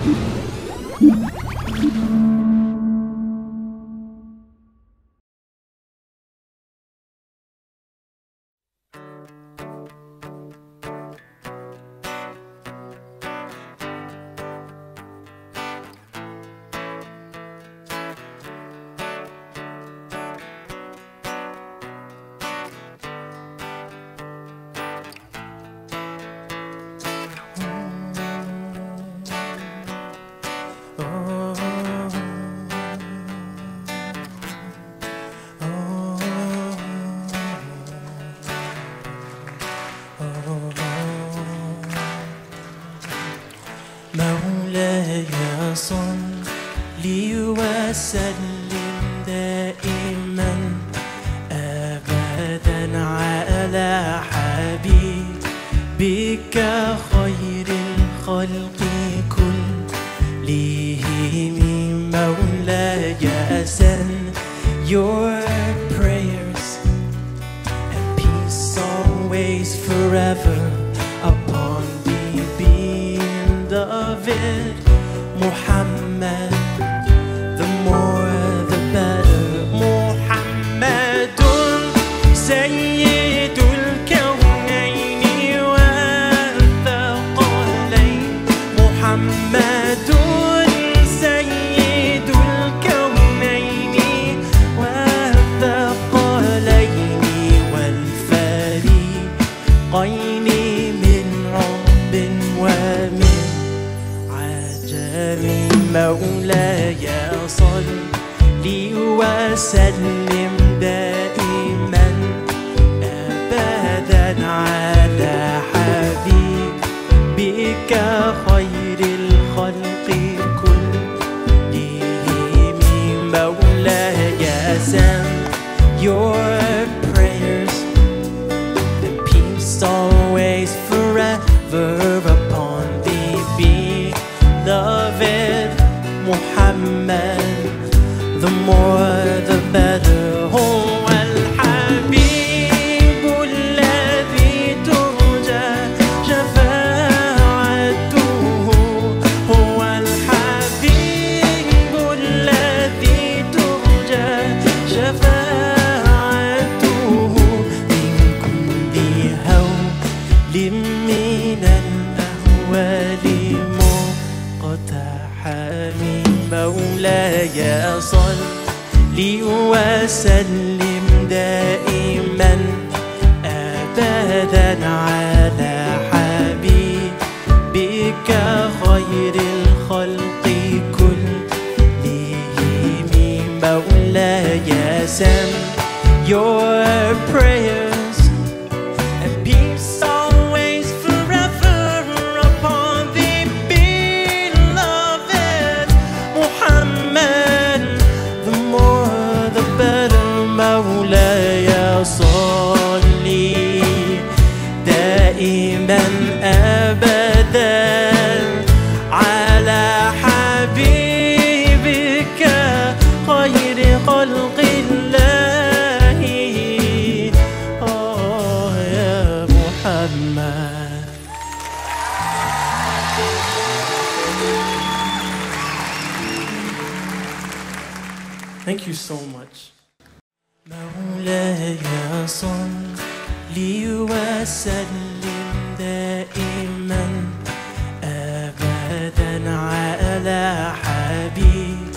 Thank you. مولاي صل لي وسلم دائما ابدا على حبيبك خير الخلق كلهم. مولاي send your prayers and peace always forever. Muhammad. The. محمد سيد الكونين والثقلين محمد سيد الكونين والثقلين والفريقين مولاي صل لي وسلم The more the better. لي وسلم دائما أبدا على حبيبك خير الخلق كلهم. مولاي send your prayers Thank you so much. مولاي لي وسلم دائما ابدا على حبيبك